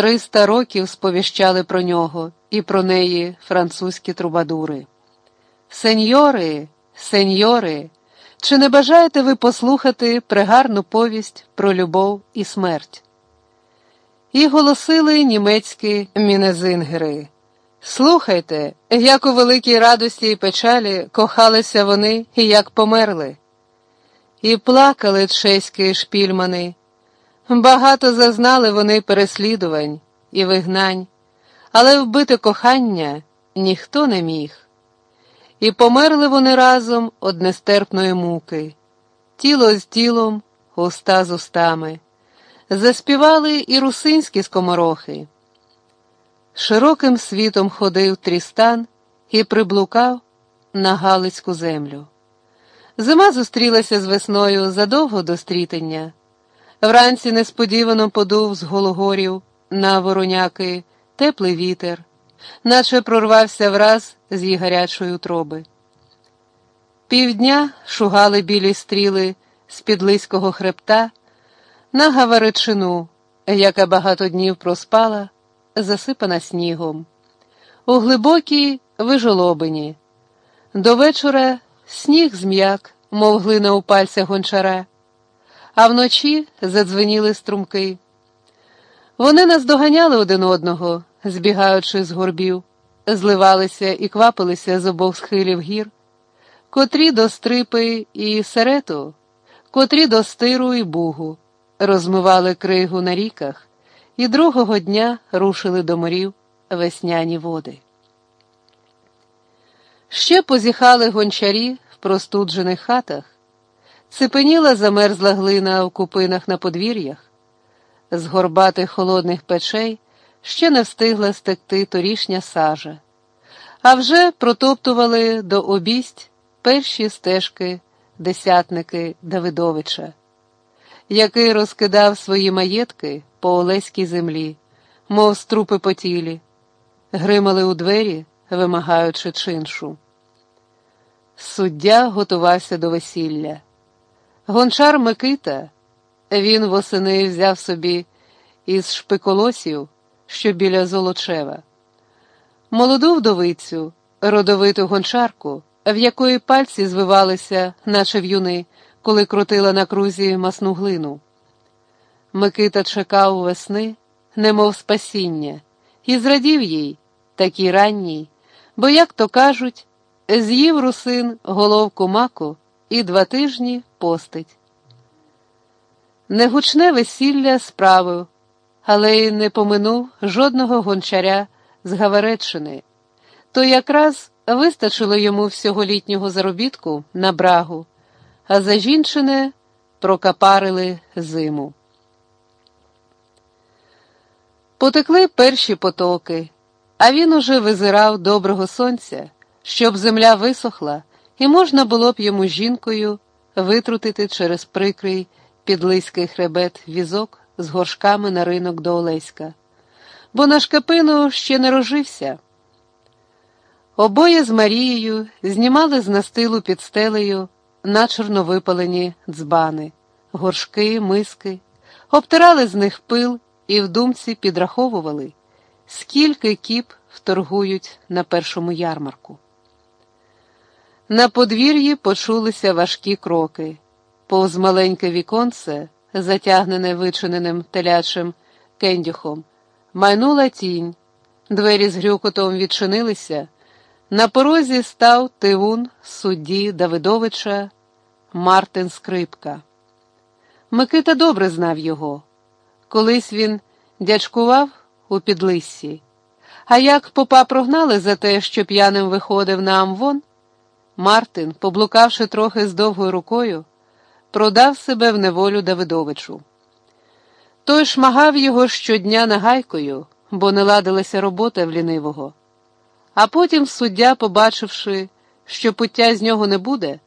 Триста років сповіщали про нього і про неї французькі трубадури. Сеньори, сеньори, чи не бажаєте ви послухати пригарну повість про любов і смерть? І голосили німецькі мінезингери. Слухайте, як у великій радості і печалі кохалися вони і як померли. І плакали чеські шпільмани. Багато зазнали вони переслідувань і вигнань, але вбити кохання ніхто не міг. І померли вони разом од нестерпної муки, тіло з тілом, уста з устами, заспівали і русинські скоморохи. Широким світом ходив трістан і приблукав на Галицьку землю. Зима зустрілася з весною задовго до стрітення. Вранці несподівано подув з гологорів на вороняки теплий вітер, наче прорвався враз з її гарячої утроби. Півдня шугали білі стріли з підлиського хребта на Гаваричину, яка багато днів проспала, засипана снігом. У глибокій вижолобині. До вечора сніг зм'як, мов глина у пальцях гончара а вночі задзвеніли струмки. Вони наздоганяли один одного, збігаючи з горбів, зливалися і квапилися з обох схилів гір, котрі до стрипи і серету, котрі до стиру і бугу, розмивали кригу на ріках і другого дня рушили до морів весняні води. Ще позіхали гончарі в простуджених хатах. Цепеніла замерзла глина в купинах на подвір'ях, з горбатих холодних печей ще не встигла стекти торішня сажа, а вже протоптували до обість перші стежки десятники Давидовича, який розкидав свої маєтки по Олеській землі, мов струпи по тілі, гримали у двері, вимагаючи чиншу. Суддя готувався до весілля. Гончар Микита, він восени взяв собі із шпиколосів, що біля Золочева, молоду вдовицю, родовиту гончарку, в якої пальці звивалися, наче в'юни, коли крутила на крузі масну глину. Микита чекав весни, немов спасіння, і зрадів їй, такій ранній, бо, як то кажуть, з'їв русин головку маку і два тижні постить. Негучне весілля справив, але й не поминув жодного гончаря з Гавареччини, то якраз вистачило йому всього літнього заробітку на брагу, а за жінчине прокапарили зиму. Потекли перші потоки, а він уже визирав доброго сонця, щоб земля висохла, і можна було б йому жінкою витрутити через прикрий підлиський хребет візок з горшками на ринок до Олеська, бо наш Капину ще не рожився. Обоє з Марією знімали з настилу під стелею начерно випалені дзбани, горшки, миски, обтирали з них пил і в думці підраховували, скільки кіп вторгують на першому ярмарку. На подвір'ї почулися важкі кроки, повз маленьке віконце, затягнене вичиненим телячим кендюхом, майнула тінь, двері з грюкотом відчинилися. На порозі став тивун судді Давидовича Мартин Скрипка. Микита добре знав його. Колись він дячкував у підлиссі. А як попа прогнали за те, що п'яним виходив на Амвон, Мартин, поблукавши трохи з довгою рукою, продав себе в неволю Давидовичу. Той шмагав його щодня нагайкою, бо не ладилася робота в лінивого. А потім суддя, побачивши, що пуття з нього не буде,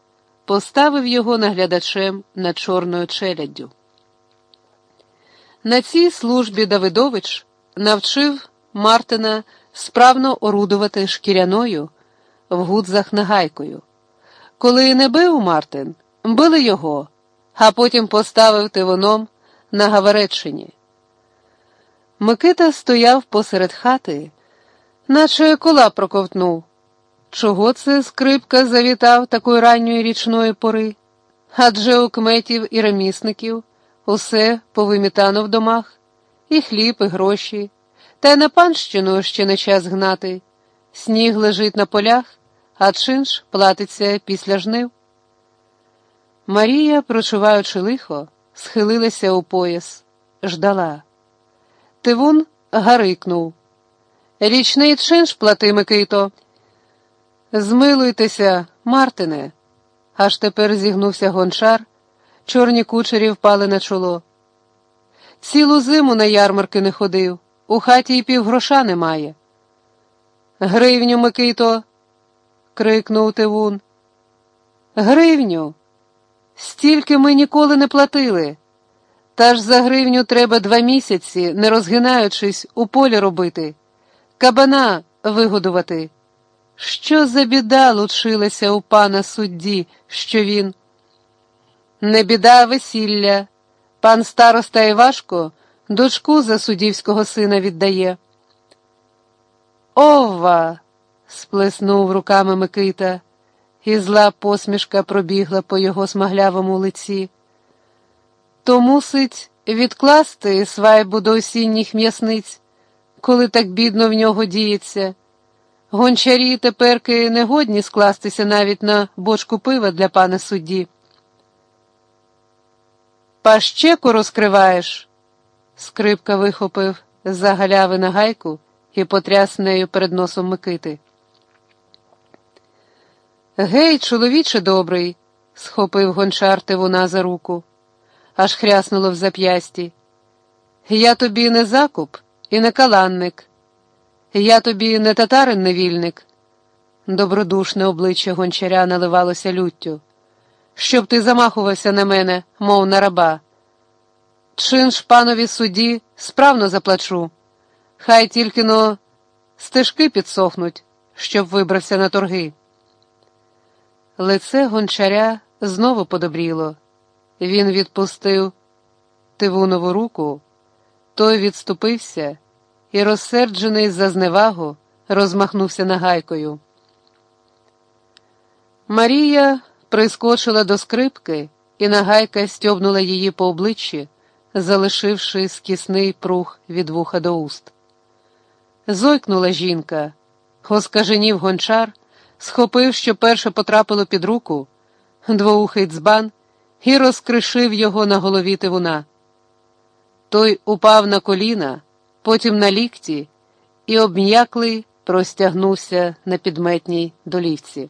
поставив його наглядачем над чорною челяддю. На цій службі Давидович навчив Мартина справно орудувати шкіряною в гудзах нагайкою. Коли не бив Мартин, били його, а потім поставив тивоном на Гавареччині. Микита стояв посеред хати, наче кола проковтнув. Чого це скрипка завітав такої ранньої річної пори? Адже у кметів і ремісників усе повимітано в домах, і хліб, і гроші, та й на панщину ще не час гнати. Сніг лежить на полях, а чинш платиться після жнив. Марія, прочуваючи лихо, схилилася у пояс, ждала. Тивун гарикнув. Річний чинш плати, Микито. Змилуйтеся, Мартине. Аж тепер зігнувся гончар, чорні кучері впали на чоло. Цілу зиму на ярмарки не ходив, у хаті й півгроша немає. Гривню, Микито, крикнув Тивун. Гривню. Стільки ми ніколи не платили. Та ж за гривню треба два місяці, не розгинаючись, у полі робити, кабана вигодувати. Що за біда лучилася у пана судді, що він? Не біда, а весілля. Пан староста Івашко дочку за суддівського сина віддає. Ова. Сплеснув руками Микита, і зла посмішка пробігла по його смаглявому лиці. То мусить відкласти свайбу до осінніх м'ясниць, коли так бідно в нього діється. Гончарі теперки не годні скластися навіть на бочку пива для пана судді. Пащеку розкриваєш. Скрипка вихопив за галяви на гайку і потряс нею перед носом Микити. Гей, чоловіче добрий, схопив гончар Тивуна за руку, аж хряснуло в зап'ясті. Я тобі не закуп і не каланник. Я тобі не татарин невільник. Добродушне обличчя гончаря наливалося люттю. Щоб ти замахувався на мене, мов на раба. Чин ж панові судді справно заплачу. Хай тільки но стежки підсохнуть, щоб вибрався на торги. Лице гончаря знову подобріло. Він відпустив Тивунову руку, той відступився і, розсерджений за зневагу, розмахнувся нагайкою. Марія прискочила до скрипки, і нагайка стьобнула її по обличчі, залишивши скісний прух від вуха до уст. Зойкнула жінка, оскаженів гончар, схопив, що перше потрапило під руку, двоухий дзбан і розкришив його на голові тивуна. Той упав на коліна потім на лікті і обм'яклий простягнувся на підметній долівці.